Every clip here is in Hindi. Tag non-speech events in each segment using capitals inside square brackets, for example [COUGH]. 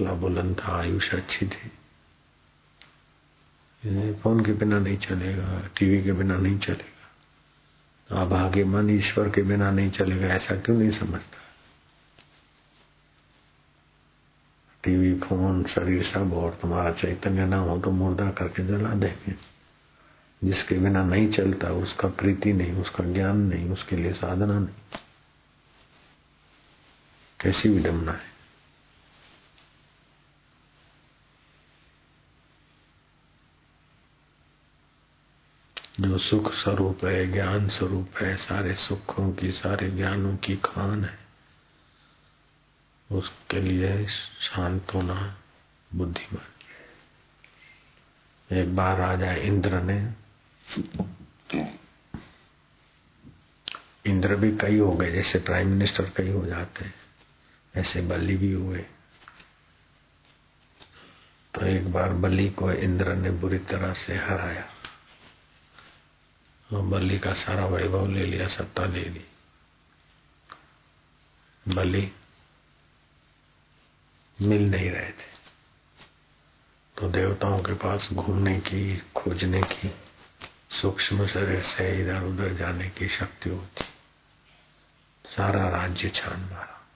हौसला बुलंद था आयुष अच्छी थी। फ़ोन के बिना नहीं चलेगा, टीवी के बिना नहीं चलेगा। अब आगे मन ईश्वर के बिना नहीं चलेगा, ऐसा क्यों नहीं समझता? टीवी, फ़ोन, शरीर सब और तुम्हारा चैतन्य ना हो तो मुर्दा करके जला देंगे। जिसके बिना नहीं चलता, उसका प्रीति नहीं, उसका ज्ञान नहीं, उसके लिए साधना नहीं। कैसी विडम्बना है? जो सुख स्वरूप है, ज्ञान स्वरूप है, सारे सुखों की, सारे ज्ञानों की खान है, उसके लिए शांत होना बुद्धिमान। एक बार राजा इंद्र ने, इंद्र भी कई हो गए, जैसे प्राइम मिनिस्टर कई हो जाते हैं, ऐसे बलि भी हुए। तो एक बार बलि को इंद्र ने बुरी तरह से हराया। बलि का सारा वैभव ले लिया, सत्ता ले ली बलि मिल नहीं रहे थे। तो देवताओं के पास घूमने की, खोजने की, सूक्ष्म शरीर से इधर उधर जाने की शक्ति होती। सारा राज्य छान मारा।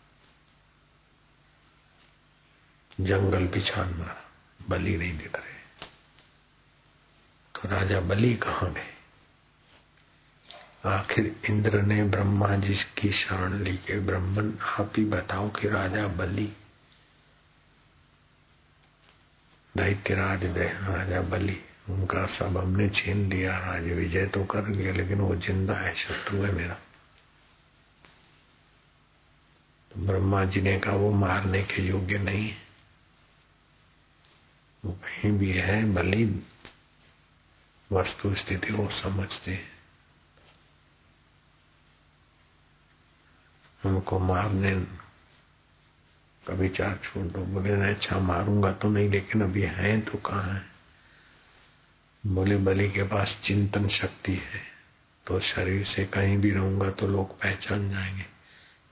जंगल भी छान मारा। बलि नहीं दिख रहे। तो राजा बलि कहाँ गए? आखिर इंद्र ने ब्रह्मा जी की शरण ली के ब्रह्मन, आप ही बताओ कि राजा बलि। दैत्य राज राजा बलि। उनका सब हमने छीन लिया, राज विजय तो कर लिया लेकिन वो ज़िंदा है, शत्रु है मेरा। तो ब्रह्मा जी ने कहा, वो मारने के योग्य नहीं है। वो कहीं भी है, बलि। वस्तु स्थिति वो समझते उनको मारने कभी चार छोड़ दो बोले ना अच्छा मारूँगा तो नहीं, लेकिन अभी है तो कहाँ है? बोले बलि के पास चिंतन शक्ति है तो शरीर से कहीं भी रहूँगा तो लोग पहचान जाएँगे।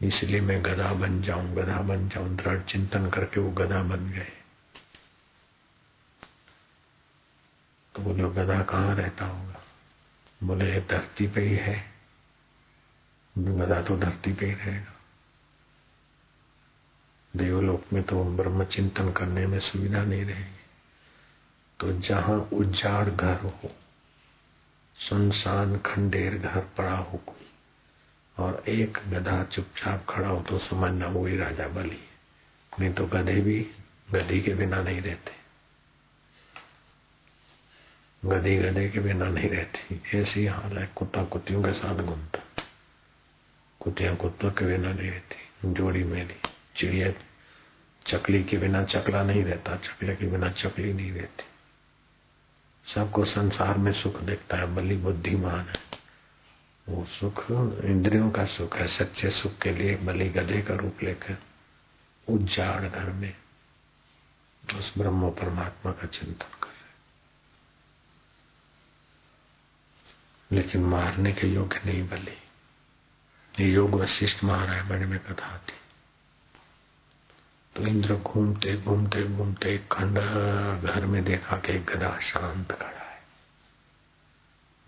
इसलिए मैं गधा बन जाऊँ, गधा बन जाऊँ, दृढ़ चिंतन करके वो गधा बन गए। तो बोले, गधा कहाँ रहता होगा? बोले धरती पे ही है। गधा तो धरती पे ही रहेगा। देवलोक में तो ब्रह्म चिंतन करने में सुविधा नहीं रहेगी। तो जहाँ उजाड़ घर हो, सुनसान खंडेर घर पड़ा हो कोई, और एक गधा चुपचाप खड़ा हो तो समझना वही राजा बलि नहीं तो गधे भी गधी के बिना नहीं रहते। गधी गधे के बिना नहीं रहती। ऐसी हाल है कुत्ता कुत्तियों के साथ घूमता। कुतिया कुत्तों के बिना नहीं रहती, जोड़ी मेरी, चिड़िया, चकली के बिना चकला नहीं रहता, चकले के बिना चकली नहीं रहती। सबको संसार में सुख देखता है बलि बुद्धिमान है। वो सुख इंद्रियों का सुख है, सच्चे सुख के लिए बलि गधे का रूप लेकर उज्जाड़ घर में उस ब्रह्म परमात्मा का चिंतन कर लेकिन मारने के योग्य नहीं बलि। योग वशिष्ठ महारायण में कथा थी। तो इंद्र घूमते घूमते घूमते खंड घर में देखा कि गधा शांत खड़ा है।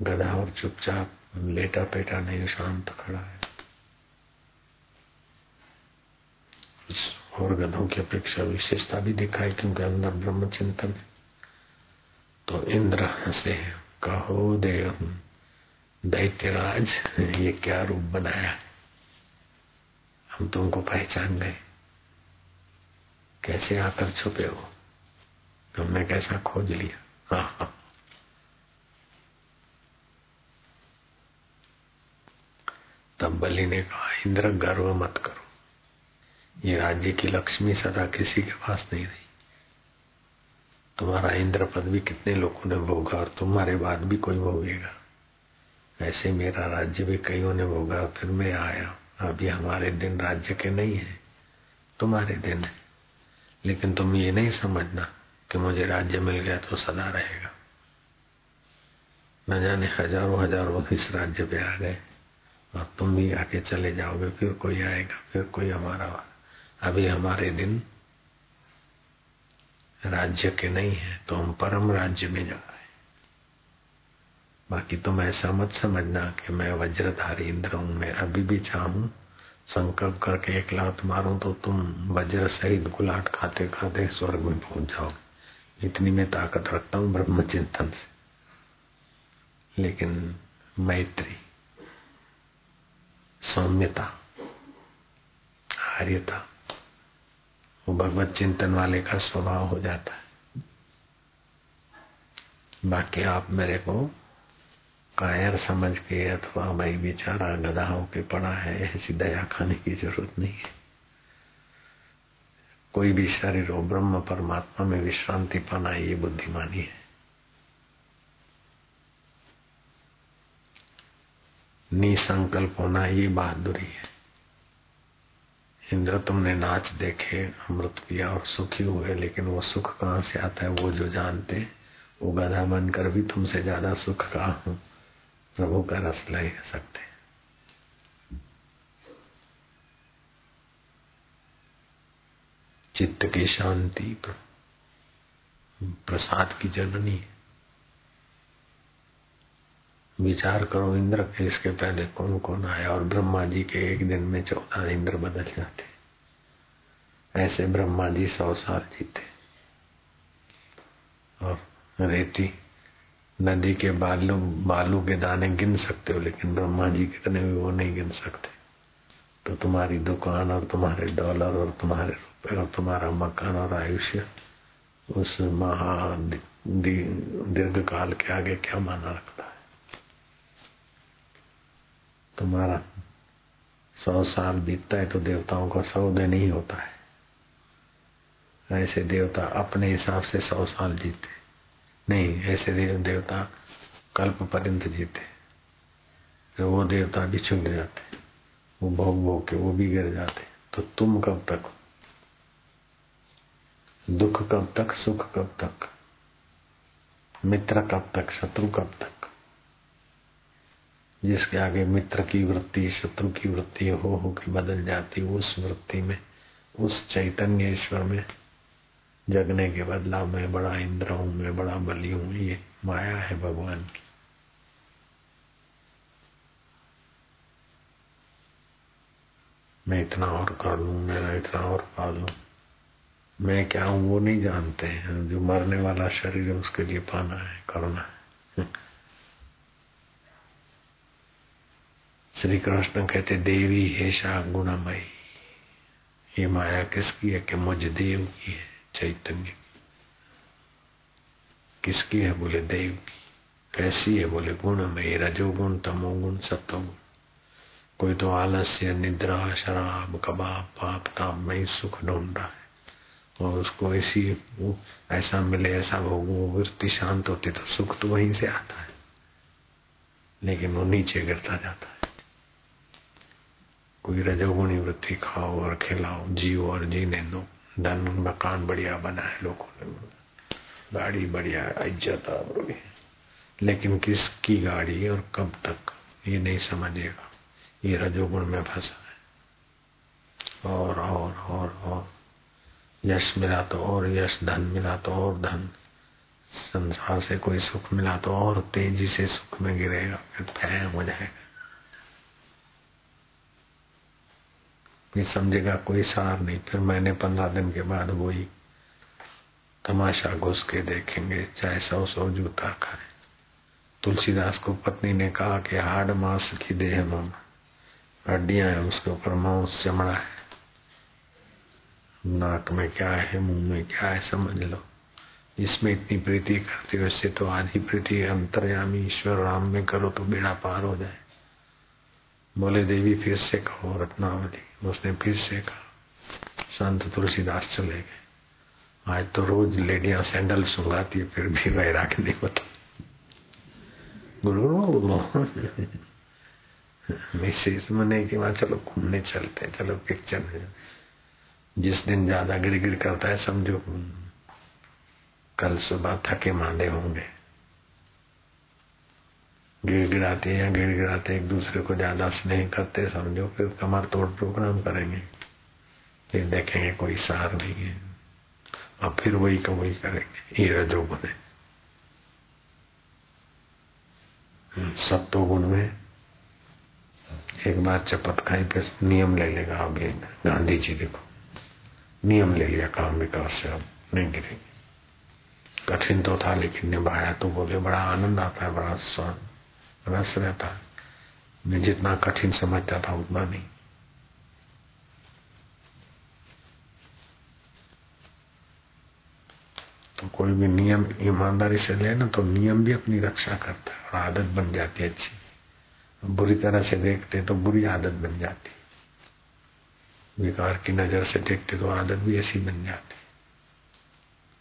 गधा और चुपचाप लेटा पेटा नहीं, शांत खड़ा है। और गधों की अपेक्षा विशेषता भी दिखाई क्योंकि अंदर ब्रह्म चिंतन तो इंद्र हंसे कहो देव दैत्यराज, ये क्या रूप बनाया? हम तुमको पहचान गए। कैसे आकर छुपे हो? तुमने कैसा खोज लिया? हाँ हाँ। तब बलि ने कहा, इंद्र, गर्व मत करो। ये राज्य की लक्ष्मी सदा किसी के पास नहीं रही। तुम्हारा इंद्र पद भी कितने लोगों ने भोगा और तुम्हारे बाद भी कोई भोगेगा। ऐसे मेरा राज्य भी कईयों ने भोगा, फिर मैं आया। अभी हमारे दिन राज्य के नहीं है, तुम्हारे दिन है। लेकिन तुम ये नहीं समझना कि मुझे राज्य मिल गया तो सदा रहेगा। न जाने हज़ारों हज़ारों इस राज्य पे आ गए। और तुम भी आके चले जाओगे, फिर कोई आएगा, फिर कोई हमारा अभी हमारे दिन राज्य के नहीं है तो हम परम राज्य में जा। रहे बाकी तुम ऐसा मत समझना कि मैं वज्रधारी इंद्र हूँ मैं अभी भी चाहूँ। संकल्प करके एक लात मारूं तो तुम वज्र सहित गुलाट खाते खाते स्वर्ग में पहुँच जाओ। इतनी मैं ताकत रखता हूँ ब्रह्म चिंतन से। लेकिन मैत्री, सौम्यता, आर्यता, वो भगवत चिंतन वाले का स्वभाव हो जाता है। बाकी आप मेरे को कायर समझ के अथवा भाई बेचारा गधा होके पड़ा है, ऐसी दया खाने की ज़रूरत नहीं है। कोई भी शरीर हो, ब्रह्म परमात्मा में विश्रांति पाना ये बुद्धिमानी है। निसंकल्प होना ये बहादुरी है। इंद्र तुमने नाच देखे, अमृत पिया और सुखी हुए, लेकिन वो सुख कहाँ से आता है, वो जो जानते, वो गधा बनकर भी तुमसे ज़्यादा सुख का हूँ? प्रभु का रस ले सकते हैं। चित्त की शांति प्रसाद की जननी विचार करो, इंद्र के इसके पहले कौन कौन आया और ब्रह्मा जी के एक दिन में चौदह इंद्र बदल जाते। ऐसे ब्रह्मा जी सौ साल जीते। और रेती नदी के बालू बालू के दाने गिन सकते हो, लेकिन ब्रह्मा जी कितने भी वो नहीं गिन सकते। तो तुम्हारी दुकान और तुम्हारे डॉलर और तुम्हारे रुपए और तुम्हारा मकान और आयुष्य, उस महा दीर्घ काल के आगे क्या माना रखता है? तुम्हारा सौ साल बीतता है तो देवताओं का सौ दिन ही होता है। ऐसे देवता अपने हिसाब से सौ साल जीते। नहीं, ऐसे देवता कल्प पर्यंत जीते। तो वो देवता भी छुट जाते, वो भोग भोग के, वो भी गिर जाते तो तुम कब तक दुख कब तक, सुख कब तक? मित्र कब तक, शत्रु कब तक? जिसके आगे मित्र की वृत्ति, शत्रु की वृत्ति, हो हो के बदल जाती, उस वृत्ति में, उस चैतन्य ईश्वर में जगने के बदला मैं बड़ा इंद्र हूँ, मैं बड़ा बलि हूँ, ये माया है भगवान की। मैं इतना और कर लू मैं इतना और पा लू। मैं क्या हूँ, वो नहीं जानते हैं। जो मरने वाला शरीर है, उसके लिए पाना है, करना है। [LAUGHS] श्री कृष्ण कहते, देवी हेशा गुणमयी ये माया किसकी है कि मुझ देव की है? चैतन्य। किसकी है बोले देव की? कैसी है बोले गुण में? रजोगुण, तमोगुण सतोगुण कोई तो आलस्य, निद्रा, शराब, कबाब, पाप, ताप में ही सुख ढूंढ रहा है। और उसको ऐसी ऐसा मिले, ऐसा भोग वृत्ति शांत होती तो सुख तो वहीं से आता है। लेकिन वो नीचे गिरता जाता है। कोई रजोगुणी वृत्ति खाओ और खिलाओ, जियो और जीने दो। धन मकान बढ़िया बना है, लोगों ने गाड़ी बढ़िया इज़्ज़त आबरूई लेकिन किसकी गाड़ी और कब तक? ये नहीं समझेगा ये रजोगुण में फंसा है। और और और और। यश मिला तो और यश, धन मिला तो और धन। संसार से कोई सुख मिला तो और तेज़ी से सुख में गिरेगा, फिर फैम हो जाएगा। फिर समझेगा, कोई सार नहीं। फिर मैंने पंद्रह दिन के बाद वही तमाशा घुस के देखेंगे, चाहे सौ सौ जूता खाए। तुलसीदास को पत्नी ने कहा कि हाड मांस की देह में हड्डियाँ है, उसके ऊपर मांस चमड़ा है। नाक में क्या है, मुँह में क्या है, समझ लो। इसमें इतनी प्रीति करती वैसे तो आधी प्रीति अंतर्यामी ईश्वर राम में करो तो बेड़ा पार हो जाए। बोले, देवी, फिर से कहो रत्नावली उसने फिर से कहा, संत तुलसीदास चले गए। आज तो रोज लेडिया सैंडल सुंगाती है, फिर भी वैराग नहीं होता। गुरु मिसेज मने की वहाँ चलो घूमने चलते चलो पिक्चर में। जिस दिन ज़्यादा गिड़ करता है, समझो, कल सुबह थके मांदे होंगे। गिड़गिड़ाते या गिड़ गिड़गिड़ाते एक दूसरे को ज़्यादा स्नेह करते समझो, फिर कमर तोड़ प्रोग्राम करेंगे। फिर देखेंगे कोई सार नहीं है। और फिर वही का वही करेंगे, ये रजोगुण है सत्तो गुण में एक बार चपत खाई, फिर नियम ले लेगा अभी गांधी जी देखो। नियम ले लिया काम विकास से, अब नहीं गिरेगी। कठिन तो था, लेकिन निभाया तो बोले, बड़ा आनंद आता है, बड़ा स्वाद रस रहता मैं जितना कठिन समझता था, उतना नहीं। तो कोई भी नियम ईमानदारी से ले ना तो नियम भी अपनी रक्षा करता है और आदत बन जाती है अच्छी। बुरी तरह से देखते तो बुरी आदत बन जाती विकार की नज़र से देखते तो आदत भी ऐसी बन जाती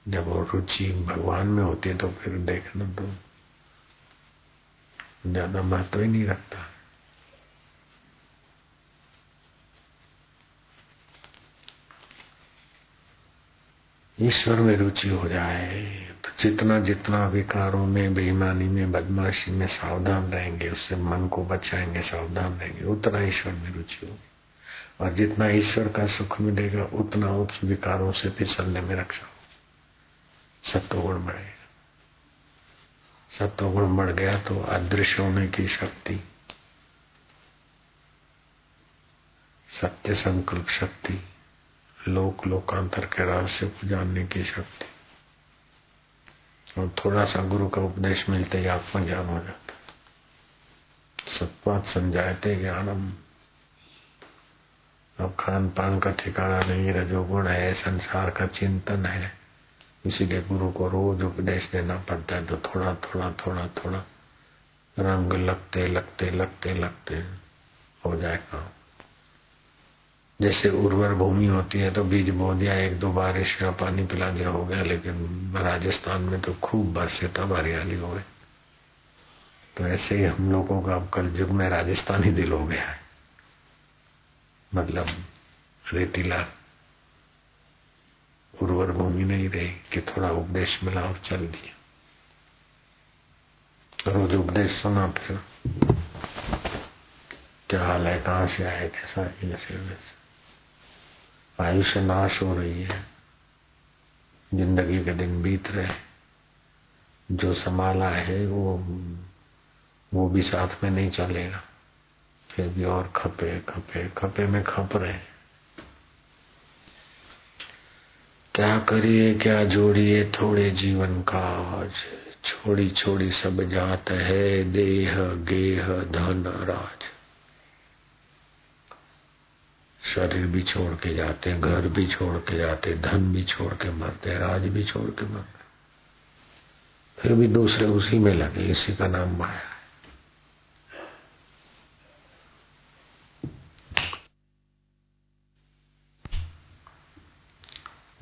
जब वो रुचि भगवान में होती है तो फिर देखना तो ज़्यादा महत्व ही नहीं रखता। ईश्वर में रुचि हो जाए तो जितना जितना विकारों में, बेईमानी में, बदमाशी में सावधान रहेंगे, उससे मन को बचाएँगे, सावधान रहेंगे, उतना ईश्वर में रुचि होगी। और जितना ईश्वर का सुख मिलेगा, उतना उस विकारों से फिसलने में रक्षा हो सत्वगुण बढ़ेगा सत्वगुण बढ़ गया तो अदृश्य होने की शक्ति। सत्य संकल्प शक्ति, लोक लोकांतर के रहस्य को जानने की शक्ति। और थोड़ा सा गुरु का उपदेश मिलते ही आत्मा ज्ञान हो जाता सत्पात समझाते ज्ञानम। अब खान पान का ठिकाना नहीं, रजोगुण है, संसार का चिंतन है। इसीलिए गुरु को रोज उपदेश देना पड़ता है तो थोड़ा थोड़ा थोड़ा थोड़ा। रंग लगते लगते लगते लगते हो। जाए काम। जैसे उर्वर भूमि होती है तो बीज बो दिया, एक दो बारिश का पानी पिला दिया हो गया, लेकिन राजस्थान में तो खूब बरसे तब हरियाली हो गई। तो ऐसे ही हम लोगों का अब कल युग में राजस्थानी दिल हो गया है। मतलब रेतीला उर्वर भूमि नहीं रही कि थोड़ा उपदेश मिला और चल दिया। रोज उपदेश सुना फिर क्या हाल है? कहाँ से आए कैसा जैसे वैसे आयुष्य नाश हो रही है। ज़िंदगी के दिन बीत रहे जो संभाला है वो वो भी साथ में नहीं चलेगा। फिर भी और खपे खपे खपे में खप रहे क्या करिए, क्या जोड़िए, थोड़े जीवन का आज छोड़ी छोड़ी सब जात है, देह, गेह, धन, राज। शरीर भी छोड़ के जाते हैं घर भी छोड़ के जाते, धन भी छोड़ के मरते हैं राज भी छोड़ के मरते। फिर भी दूसरे उसी में लगे, इसी का नाम माया।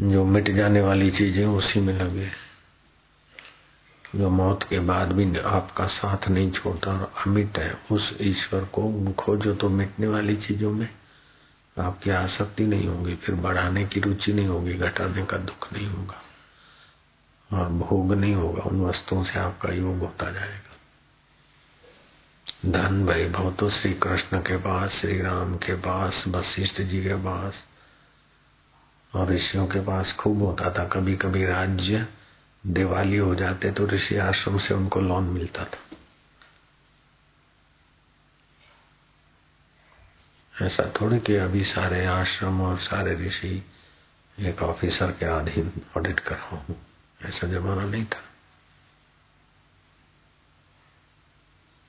जो मिट जाने वाली चीज़ें उसी में लगे। जो मौत के बाद भी आपका साथ नहीं छोड़ता और अमिट है, उस ईश्वर को खोजो तो मिटने वाली चीज़ों में आपकी आसक्ति नहीं होगी, फिर बढ़ाने की रुचि नहीं होगी, घटाने का दुख नहीं होगा और भोग नहीं होगा, उन वस्तुओं से आपका योग होता जाएगा। धन, वैभव तो श्री कृष्ण के पास श्री राम के पास, वशिष्ठ जी के पास और ऋषियों के पास खूब होता था। कभी कभी राज्य दिवाली हो जाते तो ऋषि आश्रम से उनको लोन मिलता था। ऐसा थोड़ी कि अभी सारे आश्रम और सारे ऋषि एक ऑफिसर के अधीन ऑडिट कर रहा हूँ। ऐसा जमाना नहीं था।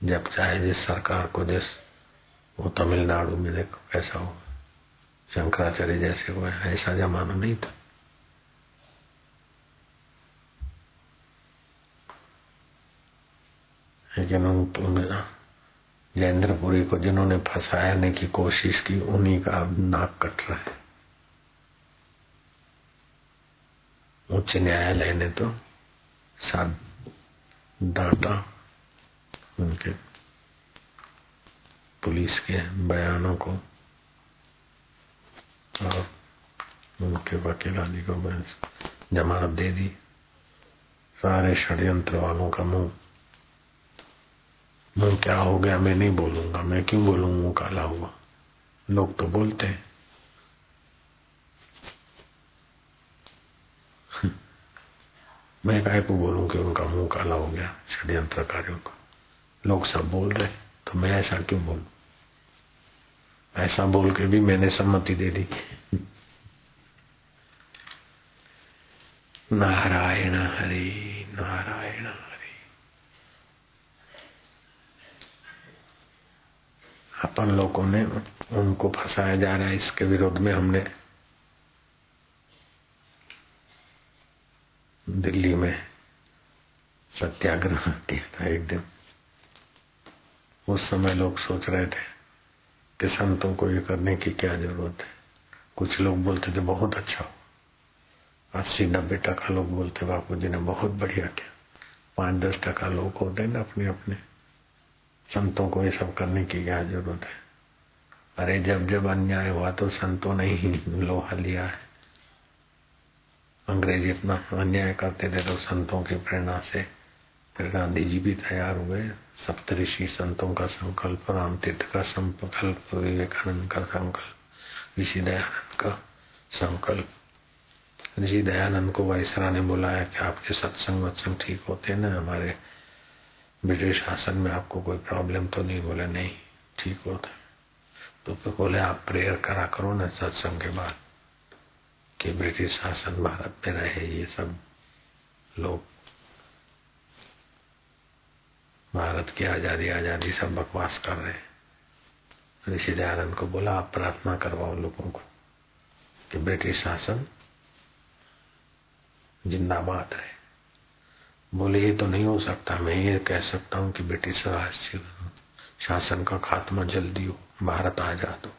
जब चाहे जिस सरकार को जिस वो तमिलनाडु में देखो कैसा हो शंकराचार्य जैसे हुए ऐसा जमाना नहीं था। जयेंद्रपुरी को जिन्होंने फंसाने की कोशिश की, उन्हीं का अब नाक कट रहा है। उच्च न्यायालय ने तो साथ डांटा उनके पुलिस के बयानों को उनके वकील आदि को मैं जमानत दे दी। सारे षड्यंत्र वालों का मुँह। मुँह क्या हो गया मैं नहीं बोलूँगा, मैं क्यों बोलूँगा मुँह काला हुआ? लोग तो बोलते हैं। [LAUGHS] मैं काय को बोलूँ कि उनका मुँह काला हो गया षड्यंत्रकारियों का? लोग सब बोल रहे तो मैं ऐसा क्यों बोलूँ? ऐसा बोल के भी मैंने सम्मति दे दी। नारायण हरि नारायण हरि। अपन लोगों ने उनको फंसाया जा रहा है, इसके विरोध में हमने दिल्ली में सत्याग्रह किया था एक दिन। उस समय लोग सोच रहे थे कि संतों को ये करने की क्या ज़रूरत है? कुछ लोग बोलते थे, बहुत अच्छा अस्सी नब्बे टका लोग बोलते बापू जी ने बहुत बढ़िया किया। पाँच दस टका लोग होते ना अपने अपने संतों को ये सब करने की क्या ज़रूरत है? अरे, जब जब अन्याय हुआ तो संतों ने ही लोहा लिया है। अंग्रेज़ इतना अन्याय करते थे तो संतों की प्रेरणा से फिर गांधी जी भी तैयार हुए। सप्तऋषि संतों का संकल्प राम तीर्थ का संकल्प, विवेकानंद का संकल्प ऋषि दयानंद का संकल्प। ऋषि दयानंद को वायसरा ने बुलाया कि आपके सत्संग वत्संग ठीक होते हैं ना? हमारे ब्रिटिश शासन में आपको कोई प्रॉब्लम तो नहीं? बोले, नहीं, ठीक होता तो फिर बोले, आप प्रेयर करा करो ना सत्संग के बाद कि ब्रिटिश शासन भारत में रहे। ये सब लोग भारत की आज़ादी आज़ादी सब बकवास कर रहे हैं। ऋषि दयानंद को बोला, आप प्रार्थना करवाओ लोगों को कि ब्रिटिश शासन जिंदाबाद है बोले, ये तो नहीं हो सकता, मैं ये कह सकता हूँ कि ब्रिटिश शासन का खात्मा जल्दी हो, भारत आज़ाद हो।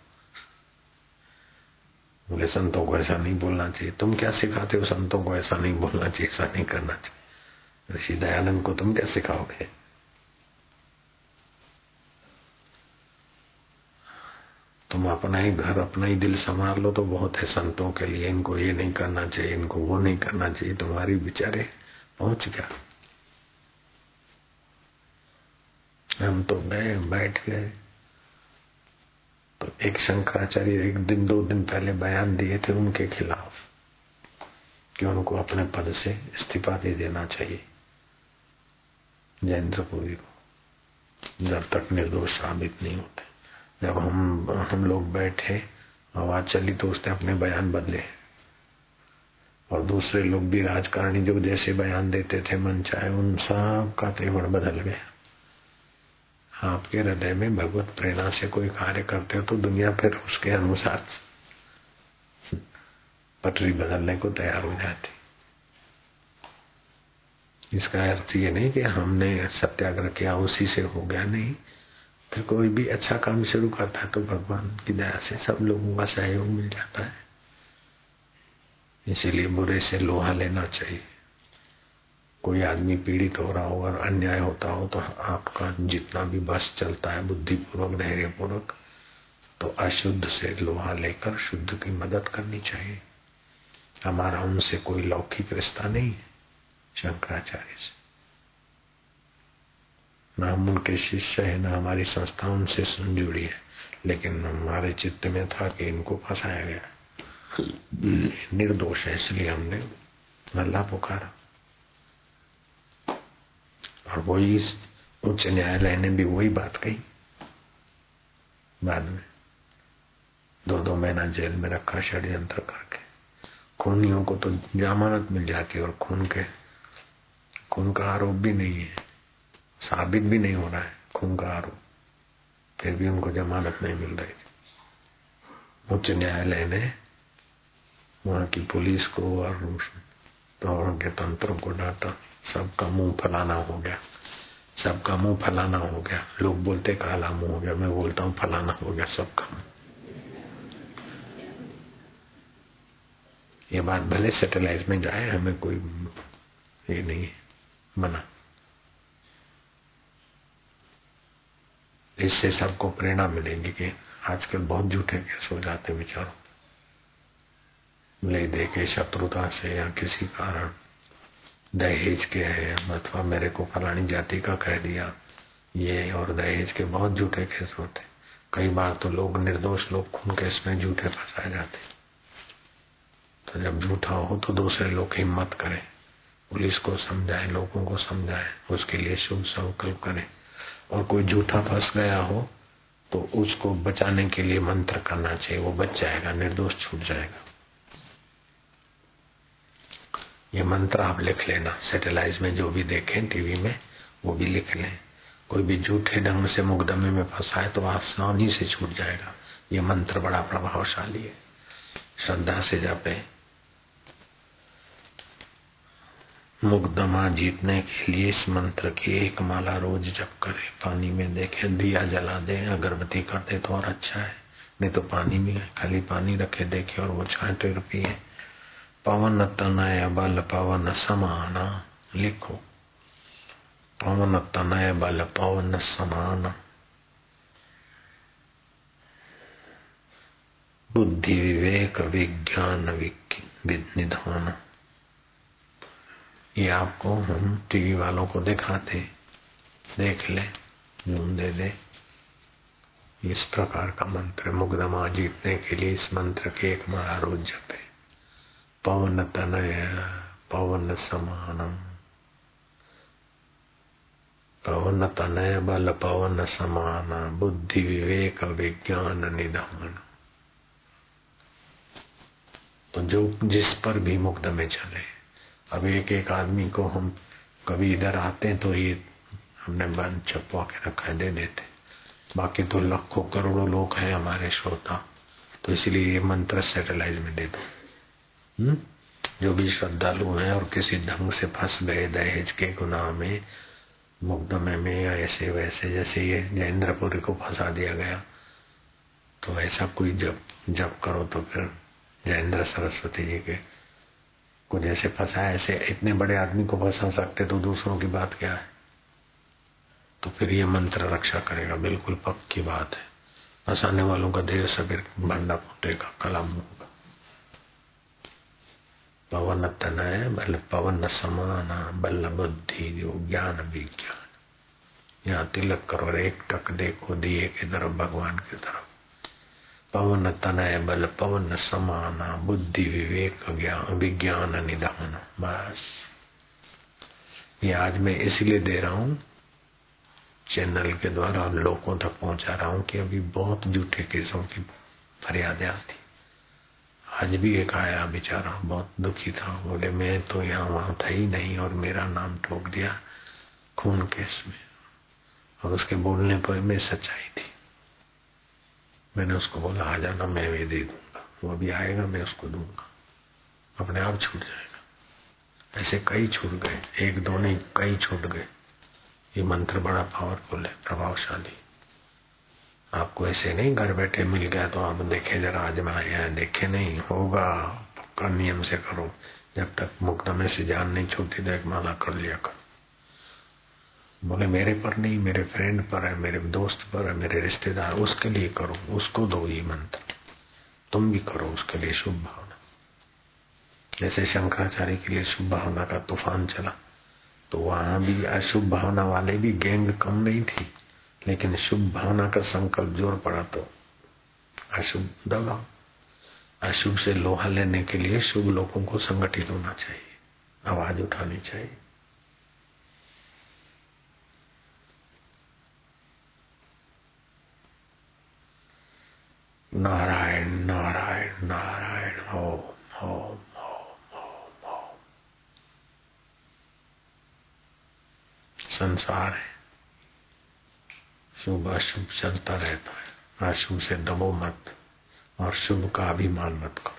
बोले, संतों को ऐसा नहीं बोलना चाहिए। तुम क्या सिखाते हो? संतों को ऐसा नहीं बोलना चाहिए, ऐसा नहीं करना चाहिए। ऋषि दयानंद को तुम क्या सिखाओगे? तुम अपना ही घर, अपना ही दिल संभाल लो तो बहुत है संतों के लिए। इनको ये नहीं करना चाहिए, इनको वो नहीं करना चाहिए। तुम्हारी बेचारे पहुँच गया। हम तो गए, बैठ गए। तो एक शंकराचार्य एक दिन, दो दिन पहले बयान दिए थे उनके खिलाफ कि उनको अपने पद से इस्तीफा दे देना चाहिए। जयेंद्रपुरी को जब तक निर्दोष साबित नहीं होते। जब हम हम लोग बैठे, आवाज़ चली तो उसने अपने बयान बदले। और दूसरे लोग भी राजकारणी जो जैसे बयान देते थे, मन चाहे, उन सब का तेवर बदल गया। आपके हृदय में भगवत प्रेरणा से कोई कार्य करते हो तो दुनिया फिर उसके अनुसार पटरी बदलने को तैयार हो जाती। इसका अर्थ ये नहीं कि हमने सत्याग्रह किया, उसी से हो गया, नहीं। फिर कोई भी अच्छा काम शुरू करता है तो भगवान की दया से सब लोगों का सहयोग मिल जाता है। इसीलिए बुरे से लोहा लेना चाहिए। कोई आदमी पीड़ित हो रहा हो और अन्याय होता हो तो आपका जितना भी बस चलता है बुद्धिपूर्वक, धैर्यपूर्वक तो अशुद्ध से लोहा लेकर शुद्ध की मदद करनी चाहिए। हमारा उनसे कोई लौकिक रिश्ता नहीं है, शंकराचार्य से। न हम उनके शिष्य है, न हमारी संस्था उनसे जुड़ी है। लेकिन हमारे चित्त में था कि इनको फंसाया गया। निर्दोष है, इसलिए हमने अल्लाह पुकारा। और वही उच्च न्यायालय ने भी वही बात कही। बाद में दो दो महीना जेल में रखा षड्यंत्र करके। खूनियों को तो जमानत मिल जाती है और खून के, खून का आरोप भी नहीं है। साबित भी नहीं हो रहा है का आरोप फिर भी उनको जमानत नहीं मिल रही उच्च न्यायालय ने वहाँ की पुलिस को और तो उनके तंत्रों को डांटा, सबका मुँह फलाना हो गया। सबका मुँह फलाना हो गया। लोग बोलते, काला मुँह हो गया। मैं बोलता हूँ, फलाना हो गया सबका मुँह। ये बात भले सेटेलाइट में जाए, हमें कोई ये नहीं मना। इससे सबको प्रेरणा मिलेगी कि आजकल बहुत झूठे केस हो जाते विचारों ले दे के शत्रुता से या किसी कारण। दहेज के है, अथवा मेरे को फलानी जाति का कह दिया। ये और दहेज के बहुत झूठे केस होते कई बार तो लोग, निर्दोष लोग खून केस में झूठे फंसाए जाते तो जब झूठा हो तो दूसरे लोग हिम्मत करें। पुलिस को समझाए, लोगों को समझाए, उसके लिए शुभ संकल्प करें। और कोई झूठा फंस गया हो तो उसको बचाने के लिए मंत्र करना चाहिए। वो बच जाएगा, निर्दोष छूट जाएगा। ये मंत्र आप लिख लेना। सेटेलाइट में जो भी देखें टीवी में, वो भी लिख लें। कोई भी झूठे ढंग से मुकदमे में फंसा है तो आसानी से छूट जाएगा। ये मंत्र बड़ा प्रभावशाली है। श्रद्धा से जापे। मुकदमा जीतने के लिए इस मंत्र की एक माला रोज जप करे। पानी में देखे, दिया जला दे, अगरबत्ती कर दे तो और अच्छा है। नहीं तो पानी में, खाली पानी रखे, देखे और वो छाटे पिए पवन तनय बल पवन समान, लिखो। पवन तनय बल पवन समान। बुद्धि विवेक, विज्ञान निधान ये आपको हम टीवी वालों को दिखाते, देख ले जूम दे दे। इस प्रकार का मंत्र मुग्धमा जीतने के लिए इस मंत्र के एक मारा रोज जपे। पवन तनय, पवन समानम। पवन तनय बल, पवन समान, बुद्धि विवेक विज्ञान निधान। तो जो जिस पर भी मुक्त में चले अब एक एक आदमी को हम कभी इधर आते हैं तो ये हमने बंद छपवा के रखा है, दे देते बाकी तो लाखों करोड़ों लोग हैं हमारे श्रोता तो इसलिए ये मंत्र सेटेलाइज में दे दो हम्म? जो भी श्रद्धालु हैं और किसी ढंग से फंस गए दहेज के गुनाह में मुकदमे में या ऐसे वैसे, जैसे ये जयेंद्रपुरी को फंसा दिया गया तो ऐसा कोई जब जब करो तो फिर जयेंद्र सरस्वती जी के को जैसे फंसा ऐसे इतने बड़े आदमी को फंसा सकते तो दूसरों की बात क्या है? तो फिर ये मंत्र रक्षा करेगा, बिल्कुल पक्की बात है। फंसाने वालों का देर सबेर भंडा फूटेगा, कलाम होगा। पवन तनय बल पवन समान बल बुद्धि, जो ज्ञान विज्ञान। यहाँ तिलक करो एक टक देखो दिए की तरफ़ भगवान की तरफ़। पवन तनय बल, पवन समान, बुद्धि विवेक, ज्ञान, विज्ञान निदान, बस। ये आज मैं इसलिए दे रहा हूँ, चैनल के द्वारा लोगों तक पहुँचा रहा हूँ कि अभी बहुत झूठे केसों की फरियादें आती आज भी एक आया बेचारा, बहुत दुखी था। बोले, मैं तो यहाँ वहाँ था ही नहीं और मेरा नाम ठोक दिया खून केस में। और उसके बोलने पर मैं सच्चाई थी। मैंने उसको बोला, आ जाना मैं भी दे दूँगा। वो अभी आएगा, मैं उसको दूँगा। अपने आप छूट जाएगा। ऐसे कई छूट गए। एक, दो नहीं, कई छूट गए। ये मंत्र बड़ा पावरफुल है, प्रभावशाली। आपको ऐसे नहीं घर बैठे मिल गया तो आप देखे, जरा आजमाए देखे नहीं, होगा, पक्का नियम से करो। जब तक मुक्त में से जान नहीं छूटती तो एक माला कर लिया करो। बोले, मेरे पर नहीं, मेरे फ्रेंड पर है, मेरे दोस्त पर है, मेरे रिश्तेदार, उसके लिए करो, उसको दो ये मंत्र। तुम भी करो उसके लिए शुभ भावना। जैसे शंकराचार्य के लिए शुभ भावना का तूफ़ान चला तो वहाँ भी अशुभ भावना वाले भी गैंग कम नहीं थी, लेकिन शुभ भावना का संकल्प ज़ोर पड़ा तो अशुभ दबा अशुभ से लोहा लेने के लिए शुभ लोगों को संगठित होना चाहिए, आवाज़ उठानी चाहिए। नारायण नारायण नारायण, ओम ओम संसार है। शुभ अशुभ चलता रहता है। अशुभ से दबो मत और शुभ का अभिमान मत करो।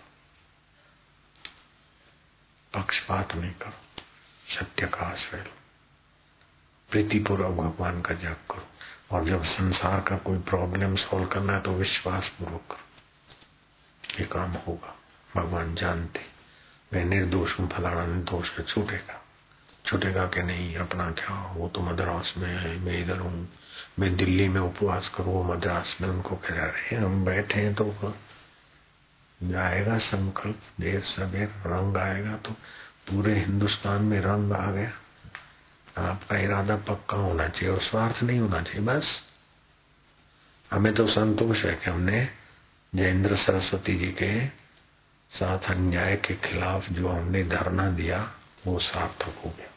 पक्षपात नहीं करो। सत्य का आश्रय लो। प्रीतिपूर्वक भगवान का जाप करो। और जब संसार का कोई प्रॉब्लम सॉल्व करना है तो विश्वास पूर्वक ये काम होगा। भगवान जानते, मैं निर्दोष हूँ, फलाना निर्दोष है, छूटेगा। छूटेगा कि नहीं, अपना क्या वो तो मद्रास में है, मैं इधर हूँ। मैं दिल्ली में उपवास करूँ, वो मद्रास में उनको कह रहे हैं, हम बैठे हैं तो जाएगा संकल्प, देर सवेर रंग आएगा तो पूरे हिंदुस्तान में रंग आ गया। आपका इरादा पक्का होना चाहिए और स्वार्थ नहीं होना चाहिए, बस। हमें तो संतोष है कि हमने जयेंद्र सरस्वती जी के साथ अन्याय के खिलाफ जो हमने धरना दिया, वो सार्थक हो गया।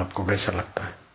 आपको कैसा लगता है?